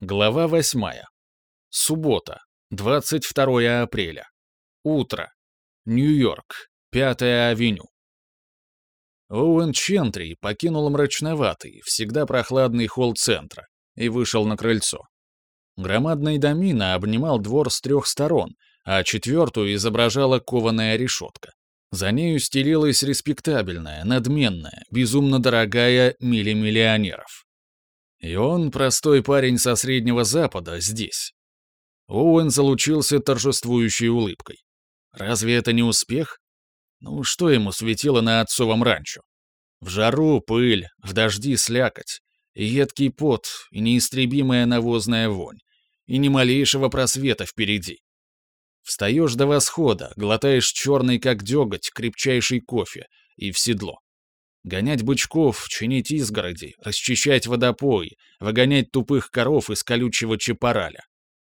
Глава восьмая. Суббота, 22 апреля. Утро. Нью-Йорк, Пятая авеню. Оуэн Чентри покинул мрачноватый, всегда прохладный холл центра и вышел на крыльцо. Громадный домина обнимал двор с трех сторон, а четвертую изображала кованая решетка. За нею стелилась респектабельная, надменная, безумно дорогая мили миллионеров. И он, простой парень со Среднего Запада, здесь. Оуэн залучился торжествующей улыбкой. Разве это не успех? Ну, что ему светило на отцовом ранчо? В жару пыль, в дожди слякоть, и едкий пот, и неистребимая навозная вонь, и ни малейшего просвета впереди. Встаешь до восхода, глотаешь черный как деготь крепчайший кофе и в седло. Гонять бычков, чинить изгороди, расчищать водопои, выгонять тупых коров из колючего чапараля.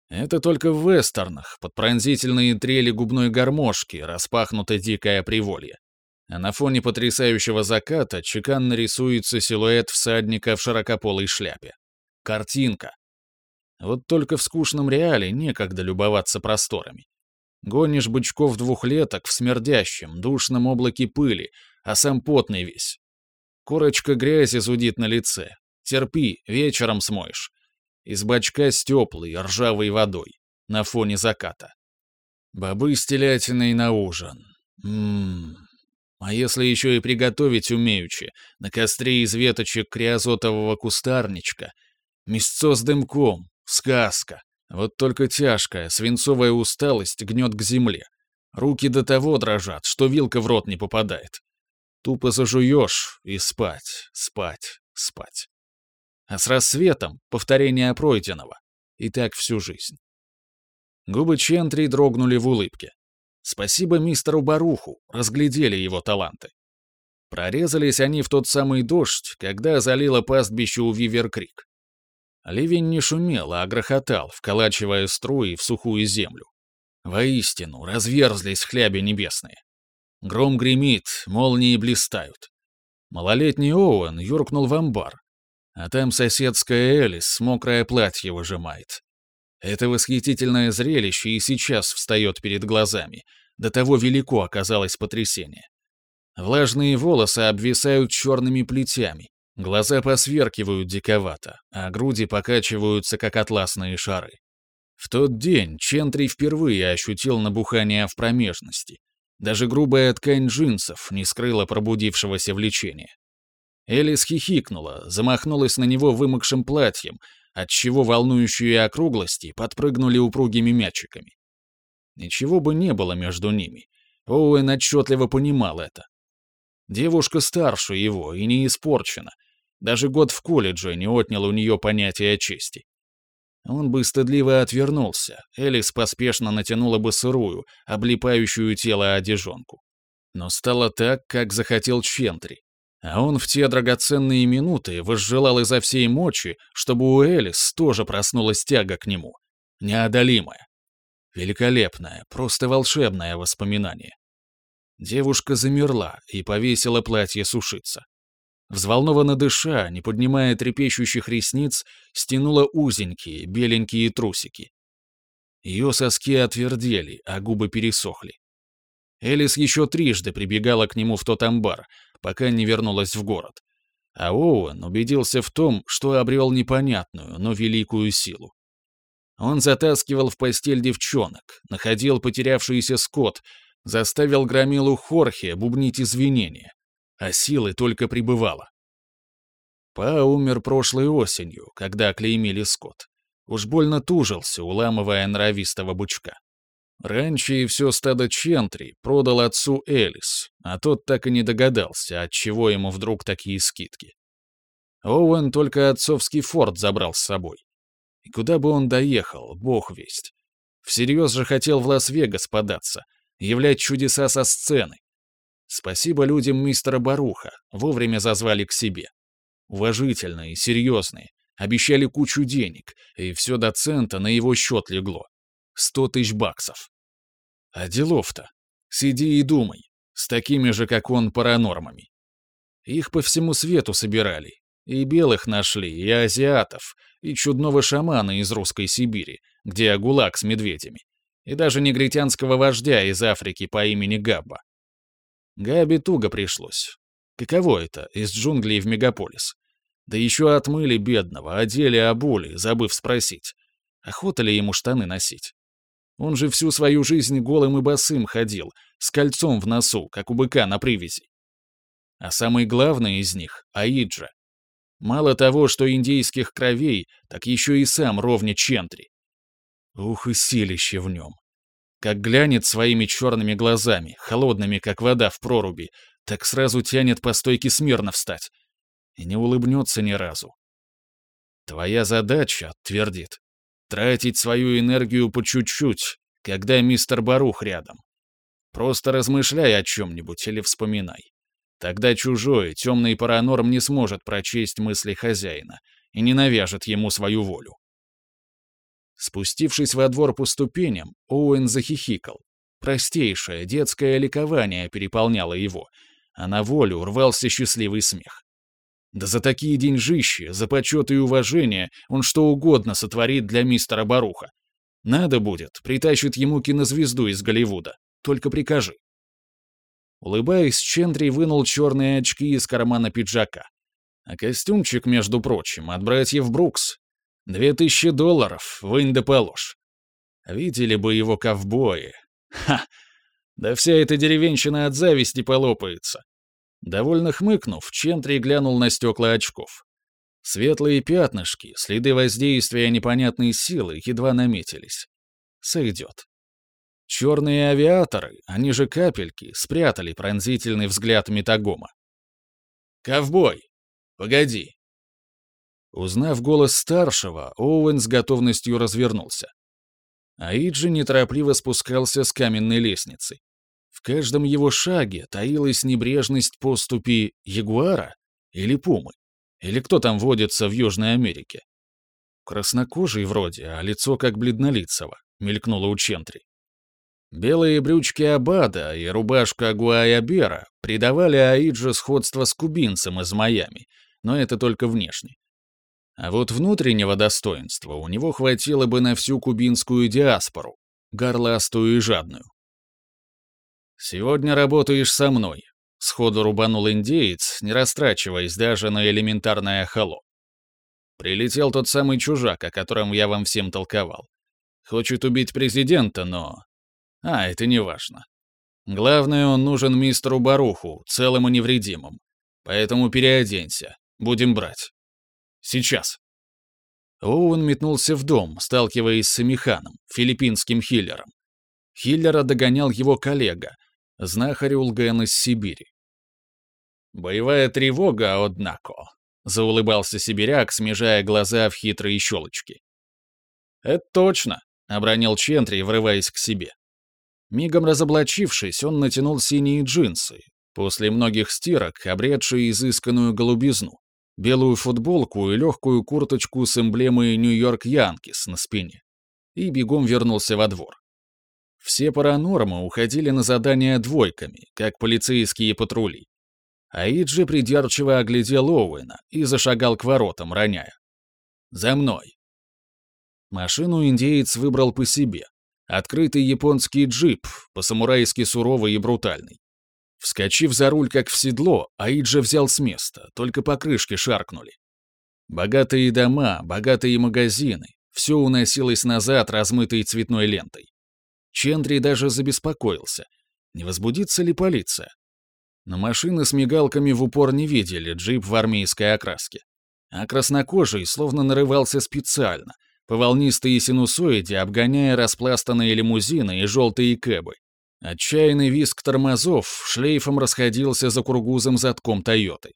Это только в вестернах, под пронзительные трели губной гармошки, распахнуто дикое приволье. А на фоне потрясающего заката чеканно рисуется силуэт всадника в широкополой шляпе. Картинка. Вот только в скучном реале некогда любоваться просторами. Гонишь бычков двухлеток в смердящем, душном облаке пыли, а сам потный весь. Корочка грязи зудит на лице. Терпи, вечером смоешь. Из бачка с теплой, ржавой водой. На фоне заката. Бобы с телятиной на ужин. Ммм. А если еще и приготовить умеючи, на костре из веточек криозотового кустарничка, мясцо с дымком, сказка. Вот только тяжкая, свинцовая усталость гнет к земле. Руки до того дрожат, что вилка в рот не попадает. Тупо зажуешь и спать, спать, спать. А с рассветом — повторение пройденного. И так всю жизнь. Губы Чентри дрогнули в улыбке. Спасибо мистеру Баруху, разглядели его таланты. Прорезались они в тот самый дождь, когда залило пастбище у Вивер-Крик. Ливень не шумел, а грохотал, вколачивая струи в сухую землю. Воистину, разверзлись хляби небесные. Гром гремит, молнии блистают. Малолетний Оуэн юркнул в амбар, а там соседская Элис мокрое платье выжимает. Это восхитительное зрелище и сейчас встает перед глазами. До того велико оказалось потрясение. Влажные волосы обвисают черными плетями, глаза посверкивают диковато, а груди покачиваются, как атласные шары. В тот день Чентри впервые ощутил набухание в промежности. Даже грубая ткань джинсов не скрыла пробудившегося влечения. Элис хихикнула, замахнулась на него вымокшим платьем, отчего волнующие округлости подпрыгнули упругими мячиками. Ничего бы не было между ними. Оуэн отчетливо понимал это. Девушка старше его и не испорчена. Даже год в колледже не отнял у нее понятия чести. Он бы стыдливо отвернулся, Элис поспешно натянула бы сырую, облипающую тело одежонку. Но стало так, как захотел Чентри. А он в те драгоценные минуты возжелал изо всей мочи, чтобы у Элис тоже проснулась тяга к нему. Неодолимая. Великолепное, просто волшебное воспоминание. Девушка замерла и повесила платье сушиться. Взволнованно дыша, не поднимая трепещущих ресниц, стянула узенькие, беленькие трусики. Ее соски отвердели, а губы пересохли. Элис еще трижды прибегала к нему в тот амбар, пока не вернулась в город. А Оуэн убедился в том, что обрел непонятную, но великую силу. Он затаскивал в постель девчонок, находил потерявшийся скот, заставил громилу Хорхе бубнить извинения, а силы только прибывало. Па умер прошлой осенью, когда клеймили скот. Уж больно тужился, уламывая норовистого бычка. Раньше и все стадо Чентри продал отцу Элис, а тот так и не догадался, от чего ему вдруг такие скидки. Оуэн только отцовский форт забрал с собой. И куда бы он доехал, бог весть. Всерьез же хотел в Лас-Вегас податься, являть чудеса со сцены. Спасибо людям мистера Баруха, вовремя зазвали к себе. Уважительные, серьезные, обещали кучу денег, и все до цента на его счет легло. Сто тысяч баксов. А делов-то? Сиди и думай. С такими же, как он, паранормами. Их по всему свету собирали. И белых нашли, и азиатов, и чудного шамана из русской Сибири, где гулаг с медведями, и даже негритянского вождя из Африки по имени Габба. Габи туго пришлось. Каково это, из джунглей в мегаполис? Да еще отмыли бедного, одели обули, забыв спросить, охота ли ему штаны носить. Он же всю свою жизнь голым и босым ходил, с кольцом в носу, как у быка на привязи. А самый главный из них — Аиджа. Мало того, что индейских кровей, так еще и сам ровня Чентри. Ух и силище в нем. Как глянет своими черными глазами, холодными, как вода в проруби, так сразу тянет по стойке смирно встать. И не улыбнется ни разу. «Твоя задача», — твердит, — «тратить свою энергию по чуть-чуть, когда мистер Барух рядом. Просто размышляй о чем-нибудь или вспоминай. Тогда чужой, темный паранорм не сможет прочесть мысли хозяина и не навяжет ему свою волю. Спустившись во двор по ступеням, Оуэн захихикал. Простейшее детское ликование переполняло его, а на волю рвался счастливый смех. Да за такие деньжищи, за почет и уважение он что угодно сотворит для мистера Баруха. Надо будет, притащит ему кинозвезду из Голливуда. Только прикажи. Улыбаясь, Чендри вынул черные очки из кармана пиджака. А костюмчик, между прочим, от братьев Брукс. Две тысячи долларов, вынь да положь. Видели бы его ковбои. Ха! Да вся эта деревенщина от зависти полопается. Довольно хмыкнув, Чентри глянул на стекла очков. Светлые пятнышки, следы воздействия непонятной силы едва наметились. Сойдет. Черные авиаторы, они же капельки, спрятали пронзительный взгляд Метагома. «Ковбой! Погоди!» Узнав голос старшего, Оуэн с готовностью развернулся. Аиджи неторопливо спускался с каменной лестницы. В каждом его шаге таилась небрежность поступи ягуара или пумы, или кто там водится в Южной Америке. Краснокожий вроде, а лицо как бледнолицего, мелькнуло у Чентри. Белые брючки Абада и рубашка Гуайабера придавали Аиджи сходство с кубинцем из Майами, но это только внешне. А вот внутреннего достоинства у него хватило бы на всю кубинскую диаспору, горластую и жадную. «Сегодня работаешь со мной», — сходу рубанул индеец, не растрачиваясь даже на элементарное хало. Прилетел тот самый чужак, о котором я вам всем толковал. Хочет убить президента, но а, это не важно. Главное, он нужен мистеру Баруху, целым и невредимым. Поэтому переоденься. Будем брать. Сейчас. Оуэн метнулся в дом, сталкиваясь с Амиханом, филиппинским хиллером. Хиллера догонял его коллега, знахарь Улген из Сибири. «Боевая тревога, однако», — заулыбался сибиряк, смежая глаза в хитрые щелочки. «Это точно», — обронил Чентри, врываясь к себе. Мигом разоблачившись, он натянул синие джинсы, после многих стирок, обретшие изысканную голубизну, белую футболку и легкую курточку с эмблемой Нью-Йорк Янкис на спине, и бегом вернулся во двор. Все паранормы уходили на задания двойками, как полицейские патрули. Аиджи придирчиво оглядел Оуэна и зашагал к воротам, роняя. «За мной!» Машину индеец выбрал по себе, Открытый японский джип, по-самурайски суровый и брутальный. Вскочив за руль как в седло, Аиджа взял с места, только покрышки шаркнули. Богатые дома, богатые магазины, все уносилось назад размытой цветной лентой. Чендри даже забеспокоился, не возбудится ли полиция. Но машины с мигалками в упор не видели джип в армейской окраске. А краснокожий словно нарывался специально, по волнистой синусоиде обгоняя распластанные лимузины и желтые кэбы. Отчаянный визг тормозов шлейфом расходился за кургузом задком Тойоты.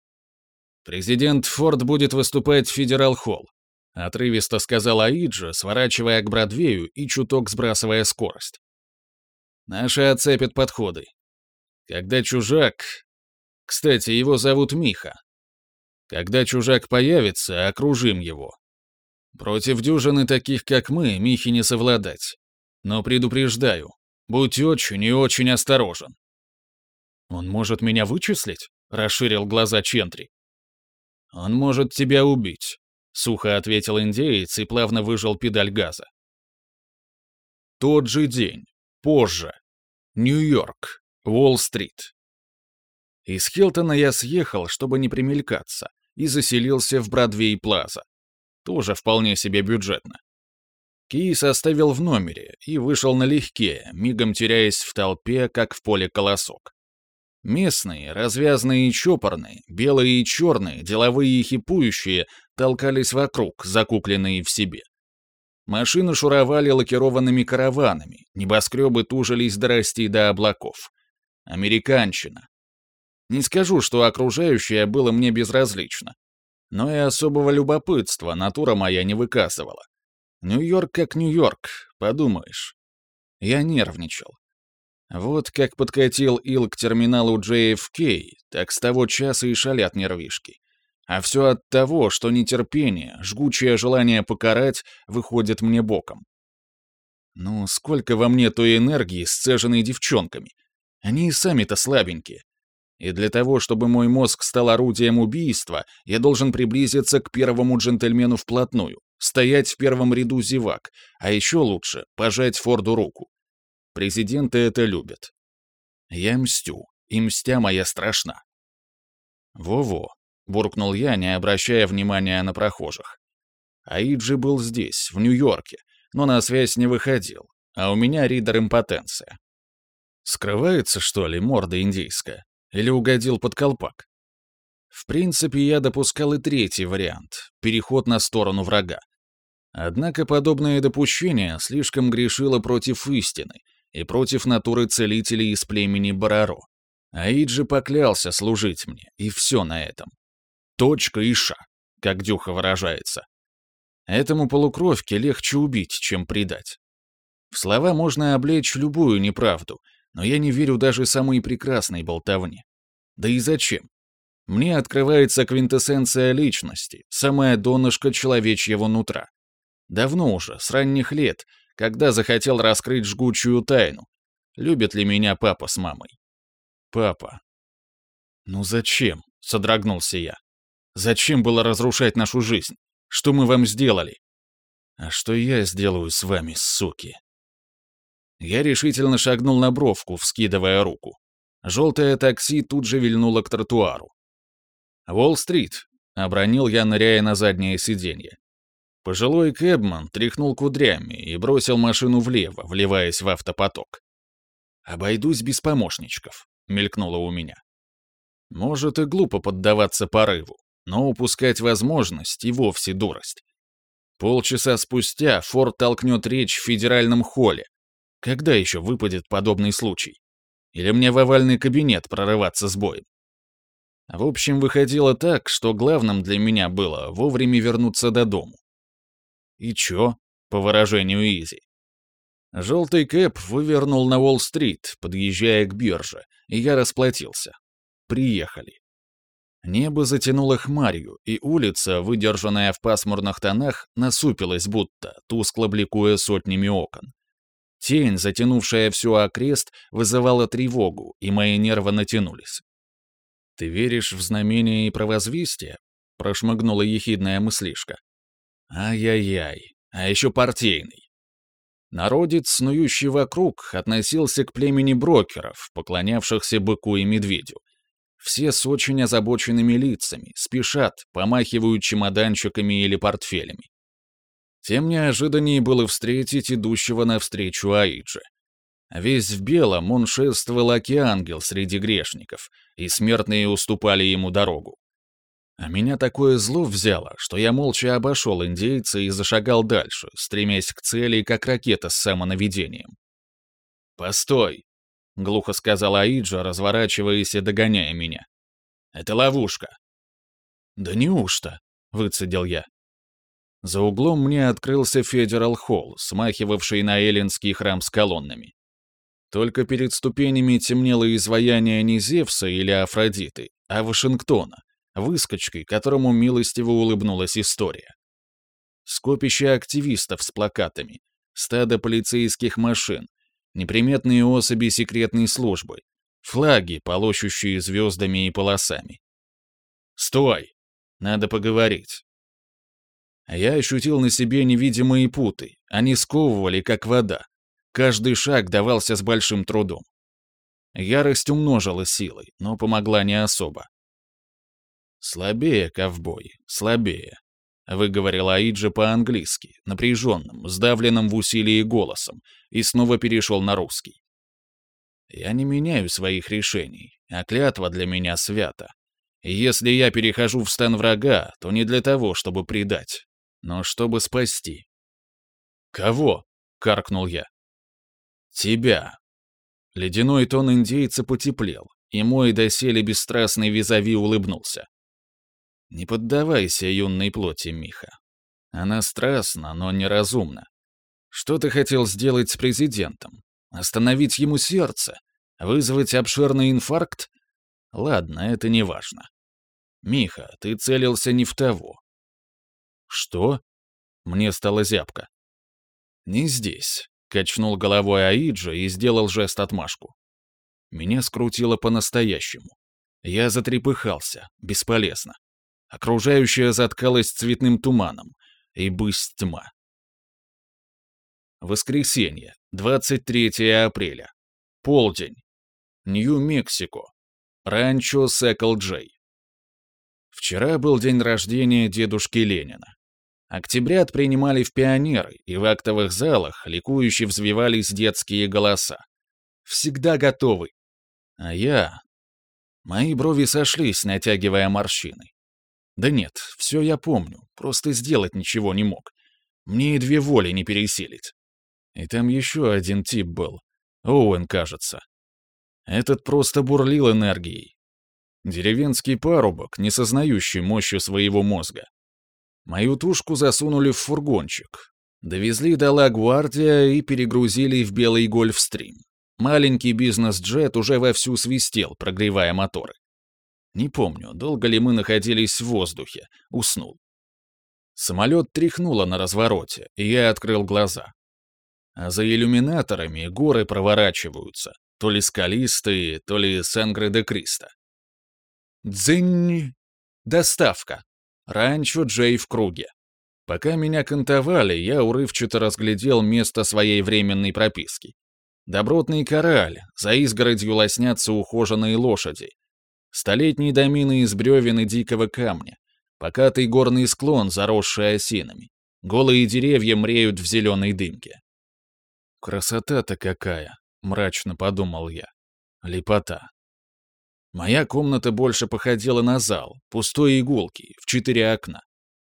«Президент Форд будет выступать в Федерал-холл», — отрывисто сказал Аиджа, сворачивая к Бродвею и чуток сбрасывая скорость. «Наши оцепят подходы. Когда чужак... Кстати, его зовут Миха. Когда чужак появится, окружим его, Против дюжины таких, как мы, Михи не совладать. Но предупреждаю, будь очень и очень осторожен. «Он может меня вычислить?» — расширил глаза Чентри. «Он может тебя убить», — сухо ответил индеец и плавно выжал педаль газа. Тот же день. Позже. Нью-Йорк. Уолл-стрит. Из Хилтона я съехал, чтобы не примелькаться, и заселился в Бродвей-Плаза. Тоже вполне себе бюджетно. Кейс оставил в номере и вышел налегке, мигом теряясь в толпе, как в поле колосок. Местные, развязные и чопорные, белые и черные, деловые и хипующие толкались вокруг, закукленные в себе. Машины шуровали лакированными караванами, небоскребы тужились дорасти до облаков. Американщина. Не скажу, что окружающее было мне безразлично. Но и особого любопытства натура моя не выказывала. Нью-Йорк как Нью-Йорк, подумаешь. Я нервничал. Вот как подкатил Ил к терминалу JFK, так с того часа и шалят нервишки. А все от того, что нетерпение, жгучее желание покарать выходит мне боком. Ну, сколько во мне той энергии, сцеженной девчонками. Они и сами-то слабенькие. И для того, чтобы мой мозг стал орудием убийства, я должен приблизиться к первому джентльмену вплотную, стоять в первом ряду зевак, а еще лучше — пожать Форду руку. Президенты это любят. Я мстю, и мстя моя страшна. Во-во, буркнул я, не обращая внимания на прохожих. Аиджи был здесь, в Нью-Йорке, но на связь не выходил, а у меня ридер импотенция. Скрывается, что ли, морда индейская? Или угодил под колпак? В принципе, я допускал и третий вариант — переход на сторону врага. Однако подобное допущение слишком грешило против истины и против натуры целителей из племени Бараро. Аиджи поклялся служить мне, и все на этом. Точка и ша, как Дюха выражается. Этому полукровке легче убить, чем предать. В слова можно облечь любую неправду, но я не верю даже самой прекрасной болтовне. Да и зачем? Мне открывается квинтэссенция личности, самая донышко человечьего нутра. Давно уже, с ранних лет, когда захотел раскрыть жгучую тайну. Любит ли меня папа с мамой? Папа. Ну зачем? Содрогнулся я. Зачем было разрушать нашу жизнь? Что мы вам сделали? А что я сделаю с вами, суки? Я решительно шагнул на бровку, вскидывая руку. Желтое такси тут же вильнуло к тротуару. «Уолл-стрит», — обронил я, ныряя на заднее сиденье. Пожилой кэбман тряхнул кудрями и бросил машину влево, вливаясь в автопоток. «Обойдусь без помощничков», — мелькнуло у меня. Может и глупо поддаваться порыву, но упускать возможность и вовсе дурость. Полчаса спустя Форд толкнет речь в федеральном холле, когда еще выпадет подобный случай? Или мне в овальный кабинет прорываться с боем? В общем, выходило так, что главным для меня было вовремя вернуться до дому. И чё? По выражению Изи. Желтый кэп вывернул на Уолл-стрит, подъезжая к бирже, и я расплатился. Приехали. Небо затянуло хмарью, и улица, выдержанная в пасмурных тонах, насупилась будто, тускло бликуя сотнями окон. Тень, затянувшая всю окрест, вызывала тревогу, и мои нервы натянулись. «Ты веришь в знамение и провозвестие?» — прошмыгнула ехидная мыслишка. «Ай-яй-яй, а еще партийный». Народец, снующий вокруг, относился к племени брокеров, поклонявшихся быку и медведю. Все с очень озабоченными лицами, спешат, помахивают чемоданчиками или портфелями. Тем неожиданнее было встретить идущего навстречу Аиджи. Весь в белом он шествовал океангел среди грешников, и смертные уступали ему дорогу. А меня такое зло взяло, что я молча обошел индейца и зашагал дальше, стремясь к цели, как ракета с самонаведением. «Постой!» — глухо сказал Аиджа, разворачиваясь и догоняя меня. «Это ловушка». «Да неужто?» — выцедил я. За углом мне открылся Федерал Холл, смахивавший на эллинский храм с колоннами. Только перед ступенями темнело изваяние не Зевса или Афродиты, а Вашингтона, выскочкой, которому милостиво улыбнулась история. Скопище активистов с плакатами, стадо полицейских машин, неприметные особи секретной службы, флаги, полощущие звездами и полосами. «Стой!» Надо поговорить. Я ощутил на себе невидимые путы. Они сковывали, как вода. Каждый шаг давался с большим трудом. Ярость умножила силой, но помогла не особо. «Слабее, ковбой, слабее», — выговорил Аиджа по-английски, напряженным, сдавленным в усилии голосом, и снова перешел на русский. «Я не меняю своих решений, а клятва для меня свята. Если я перехожу в стан врага, то не для того, чтобы предать, но чтобы спасти». «Кого?» — каркнул я. «Тебя». Ледяной тон индейца потеплел, и мой доселе бесстрастный визави улыбнулся. Не поддавайся юной плоти, Миха. Она страстна, но неразумна. Что ты хотел сделать с президентом? Остановить ему сердце? Вызвать обширный инфаркт? Ладно, это не важно. Миха, ты целился не в того. Что? Мне стало зябко. Не здесь. Качнул головой Аиджа и сделал жест отмашку. Меня скрутило по-настоящему. Я затрепыхался, бесполезно. Окружающая заткалась цветным туманом, и бысть тьма. Воскресенье, 23 апреля. Полдень. Нью-Мексико. Ранчо Секл Джей. Вчера был день рождения дедушки Ленина. Октябрят принимали в пионеры, и в актовых залах ликующе взвивались детские голоса. «Всегда готовы!» А я... Мои брови сошлись, натягивая морщины. Да нет, все я помню, просто сделать ничего не мог. Мне и две воли не переселить. И там еще один тип был. Оуэн, кажется. Этот просто бурлил энергией. Деревенский парубок, не сознающий мощью своего мозга. Мою тушку засунули в фургончик. Довезли до Ла-Гвардия и перегрузили в белый гольфстрим. Маленький бизнес-джет уже вовсю свистел, прогревая моторы. Не помню, долго ли мы находились в воздухе. Уснул. Самолет тряхнуло на развороте, и я открыл глаза. А за иллюминаторами горы проворачиваются, то ли скалистые, то ли Сангре-де-Кристо. Дзынь! Доставка. Ранчо Джей в круге. Пока меня кантовали, я урывчато разглядел место своей временной прописки. Добротный кораль, за изгородью лоснятся ухоженные лошади, Столетние домины из бревен и дикого камня. Покатый горный склон, заросший осинами. Голые деревья мреют в зеленой дымке. «Красота-то какая!» — мрачно подумал я. Лепота. Моя комната больше походила на зал, пустой иголки, в четыре окна.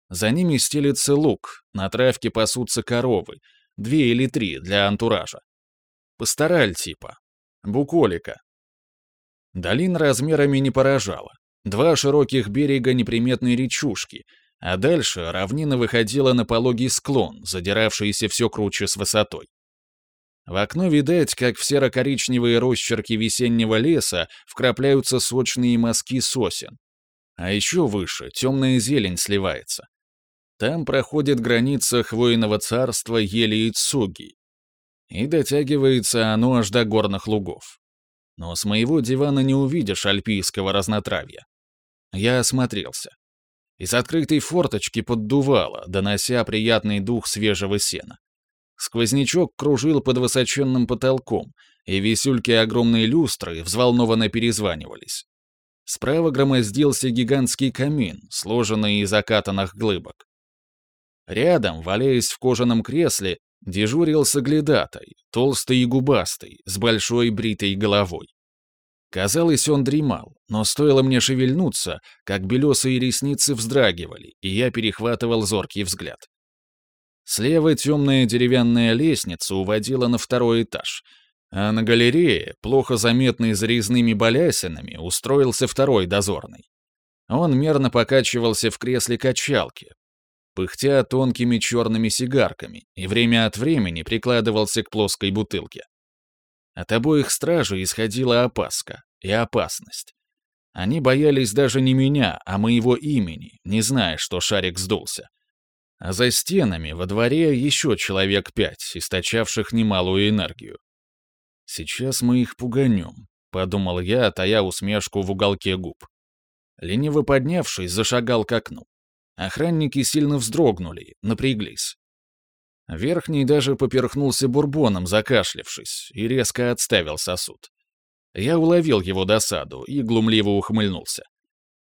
За ними стелится лук, на травке пасутся коровы, две или три для антуража. Пастораль типа. Буколика, Долин размерами не поражала. Два широких берега неприметной речушки, а дальше равнина выходила на пологий склон, задиравшийся все круче с высотой. В окно видать, как в серо-коричневые росчерки весеннего леса вкрапляются сочные мазки сосен. А еще выше темная зелень сливается. Там проходит граница хвойного царства ели и цуги. И дотягивается оно аж до горных лугов но с моего дивана не увидишь альпийского разнотравья. Я осмотрелся. Из открытой форточки поддувало, донося приятный дух свежего сена. Сквознячок кружил под высоченным потолком, и висюльки огромной люстры взволнованно перезванивались. Справа громоздился гигантский камин, сложенный из закатанных глыбок. Рядом, валяясь в кожаном кресле, Дежурил соглядатай, толстый и губастый, с большой бритой головой. Казалось, он дремал, но стоило мне шевельнуться, как белесые ресницы вздрагивали, и я перехватывал зоркий взгляд. Слева темная деревянная лестница уводила на второй этаж, а на галерее, плохо заметной за резными балясинами, устроился второй дозорный. Он мерно покачивался в кресле качалки, пыхтя тонкими черными сигарками, и время от времени прикладывался к плоской бутылке. От обоих стражей исходила опаска и опасность. Они боялись даже не меня, а моего имени, не зная, что шарик сдулся. А за стенами во дворе еще человек пять, источавших немалую энергию. «Сейчас мы их пуганем», — подумал я, тая усмешку в уголке губ. Лениво поднявшись, зашагал к окну. Охранники сильно вздрогнули, напряглись. Верхний даже поперхнулся бурбоном, закашлявшись, и резко отставил сосуд. Я уловил его досаду и глумливо ухмыльнулся.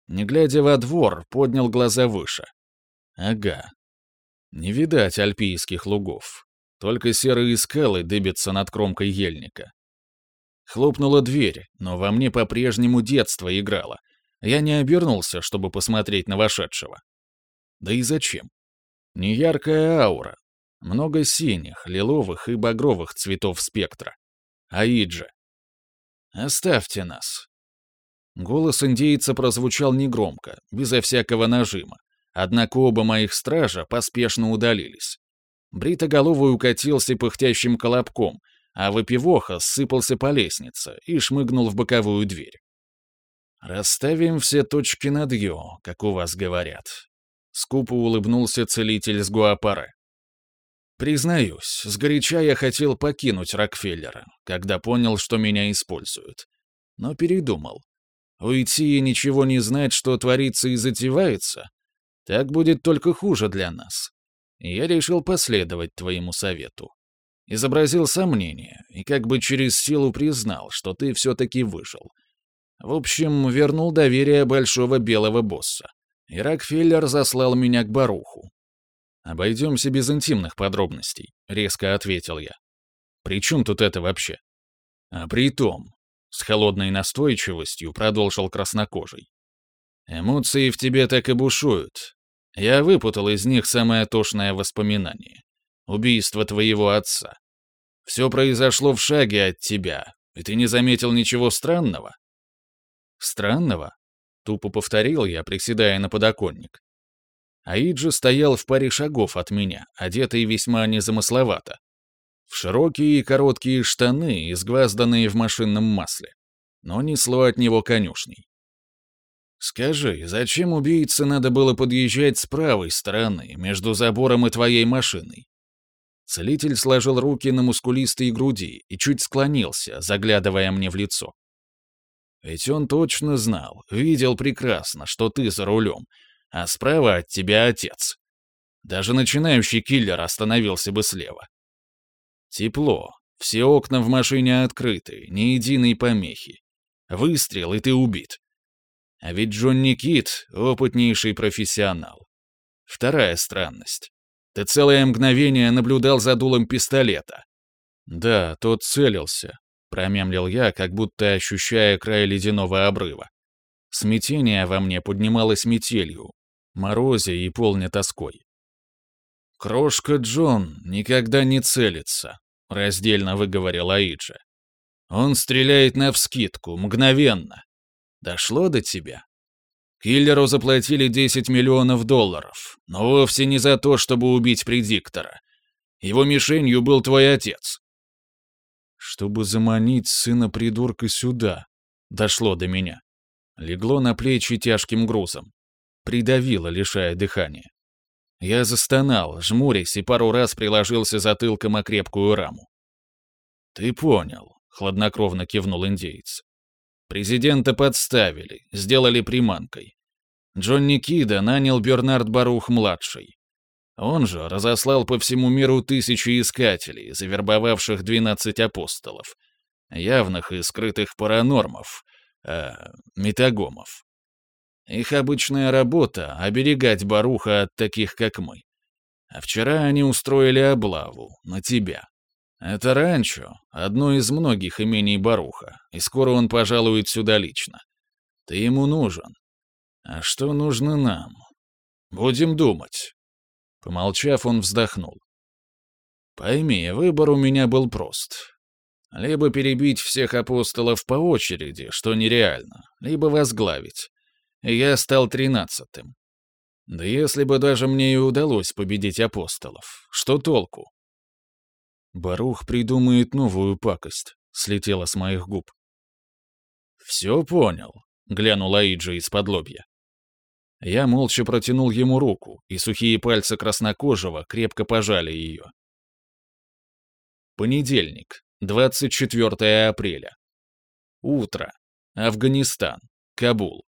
Не глядя во двор, поднял глаза выше. Ага. Не видать альпийских лугов. Только серые скалы дыбятся над кромкой ельника. Хлопнула дверь, но во мне по-прежнему детство играло. Я не обернулся, чтобы посмотреть на вошедшего. Да и зачем? Неяркая аура. Много синих, лиловых и багровых цветов спектра. Аиджа. «Оставьте нас». Голос индейца прозвучал негромко, безо всякого нажима. Однако оба моих стража поспешно удалились. Бритоголовый укатился пыхтящим колобком, а выпивоха сыпался по лестнице и шмыгнул в боковую дверь. «Расставим все точки над «ё», как у вас говорят», — скупо улыбнулся целитель с Гуапаре. Признаюсь, сгоряча я хотел покинуть Рокфеллера, когда понял, что меня используют. Но передумал. Уйти и ничего не знать, что творится и затевается, так будет только хуже для нас. Я решил последовать твоему совету. Изобразил сомнение и как бы через силу признал, что ты все-таки выжил. В общем, вернул доверие большого белого босса. И Рокфеллер заслал меня к Баруху, «Обойдемся без интимных подробностей», — резко ответил я. «При чем тут это вообще?» «А при том», — с холодной настойчивостью продолжил краснокожий. «Эмоции в тебе так и бушуют. Я выпутал из них самое тошное воспоминание. Убийство твоего отца. Все произошло в шаге от тебя, и ты не заметил ничего странного?» «Странного?» — тупо повторил я, приседая на подоконник. Аиджи стоял в паре шагов от меня, одетый весьма незамысловато. В широкие и короткие штаны, изгвазданные в машинном масле. Но несло от него конюшней. «Скажи, зачем убийце надо было подъезжать с правой стороны, между забором и твоей машиной?» Целитель сложил руки на мускулистой груди и чуть склонился, заглядывая мне в лицо. Ведь он точно знал, видел прекрасно, что ты за рулем, а справа от тебя отец. Даже начинающий киллер остановился бы слева. Тепло. Все окна в машине открыты, ни единой помехи. Выстрел, и ты убит. А ведь Джонни Кит — опытнейший профессионал. Вторая странность. Ты целое мгновение наблюдал за дулом пистолета. Да, тот целился, промямлил я, как будто ощущая край ледяного обрыва. Смятение во мне поднималось метелью, морозе и полне тоской. «Крошка Джон никогда не целится», — раздельно выговорил Аиджа. «Он стреляет навскидку, мгновенно. Дошло до тебя?» Киллеру заплатили 10 миллионов долларов, но вовсе не за то, чтобы убить предиктора. Его мишенью был твой отец. Чтобы заманить сына придурка сюда, дошло до меня. Легло на плечи тяжким грузом придавило, лишая дыхания. Я застонал, жмурясь, и пару раз приложился затылком о крепкую раму. «Ты понял», — хладнокровно кивнул индейец. «Президента подставили, сделали приманкой. Джонни Кида нанял Бернард Барух-младший. Он же разослал по всему миру тысячи искателей, завербовавших 12 апостолов, явных и скрытых паранормов, э, метагомов. Их обычная работа — оберегать Баруха от таких, как мы. А вчера они устроили облаву на тебя. Это ранчо — одно из многих имений Баруха, и скоро он пожалует сюда лично. Ты ему нужен. А что нужно нам? Будем думать. Помолчав, он вздохнул. Пойми, выбор у меня был прост. Либо перебить всех апостолов по очереди, что нереально, либо возглавить я стал тринадцатым. Да если бы даже мне и удалось победить апостолов, что толку? Барух придумает новую пакость, слетела с моих губ. «Все понял», — глянул Аиджа из-под лобья. Я молча протянул ему руку, и сухие пальцы краснокожего крепко пожали ее. Понедельник, 24 апреля. Утро. Афганистан. Кабул.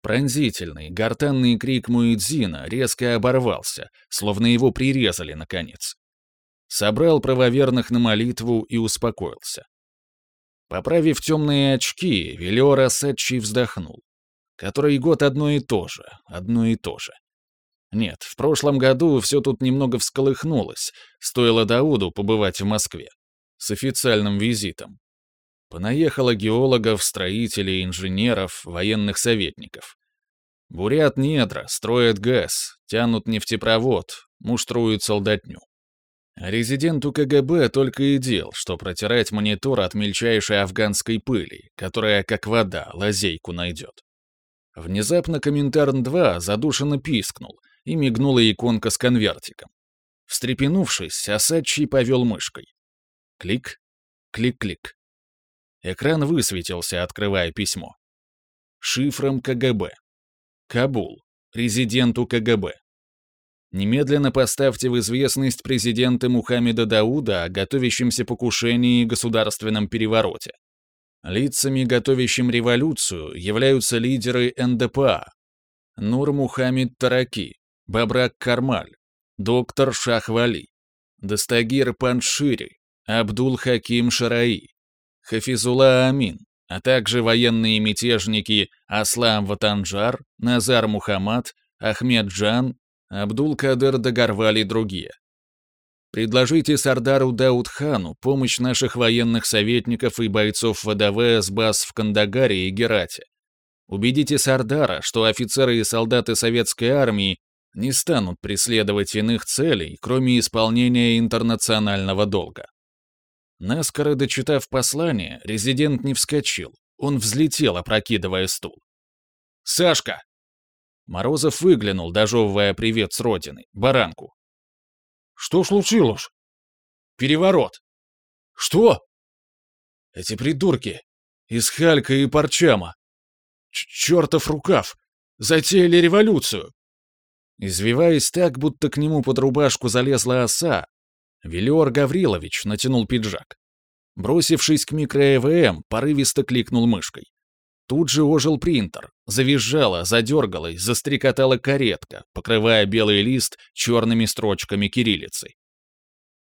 Пронзительный, гортанный крик Муэдзина резко оборвался, словно его прирезали наконец. Собрал правоверных на молитву и успокоился. Поправив темные очки, Велиор Асетчий вздохнул. Который год одно и то же, одно и то же. Нет, в прошлом году все тут немного всколыхнулось, стоило Дауду побывать в Москве. С официальным визитом. Понаехало геологов, строителей, инженеров, военных советников. Бурят недра, строят газ, тянут нефтепровод, муштруют солдатню. Резиденту КГБ только и дел, что протирать монитор от мельчайшей афганской пыли, которая, как вода, лазейку найдет. Внезапно Коминтерн-2 задушенно пискнул, и мигнула иконка с конвертиком. Встрепенувшись, Осадчий повел мышкой. Клик, клик-клик. Экран высветился, открывая письмо. Шифром КГБ. Кабул. Резиденту КГБ. Немедленно поставьте в известность президента Мухаммеда Дауда о готовящемся покушении и государственном перевороте. Лицами, готовящим революцию, являются лидеры НДПА. Нур Мухаммед Тараки, Бабрак Кармаль, доктор Шахвали, Дастагир Паншири, Абдул Хаким Шараи, Хафизула Амин, а также военные мятежники Аслам Ватанджар, Назар Мухаммад, Ахмед Джан, Абдул Кадыр Дагарвали и другие. Предложите Сардару Даудхану помощь наших военных советников и бойцов ВДВ с баз в Кандагаре и Герате. Убедите Сардара, что офицеры и солдаты советской армии не станут преследовать иных целей, кроме исполнения интернационального долга. Наскоро дочитав послание, резидент не вскочил. Он взлетел, опрокидывая стул. «Сашка!» Морозов выглянул, дожевывая привет с родины, баранку. «Что случилось?» «Переворот». «Что?» «Эти придурки. Из Халька и Парчама. Ч чертов рукав. Затеяли революцию. Извиваясь так, будто к нему под рубашку залезла оса, Велиор Гаврилович натянул пиджак. Бросившись к микро-ЭВМ, порывисто кликнул мышкой. Тут же ожил принтер, завизжала, задергалась, застрекотала каретка, покрывая белый лист черными строчками кириллицы.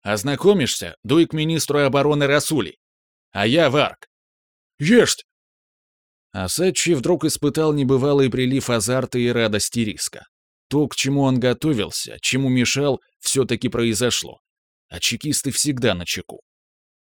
«Ознакомишься? Дуй к министру обороны Расули. А я Варк». «Есть!» Асачи вдруг испытал небывалый прилив азарта и радости риска. То, к чему он готовился, чему мешал, все-таки произошло. А чекисты всегда на чеку.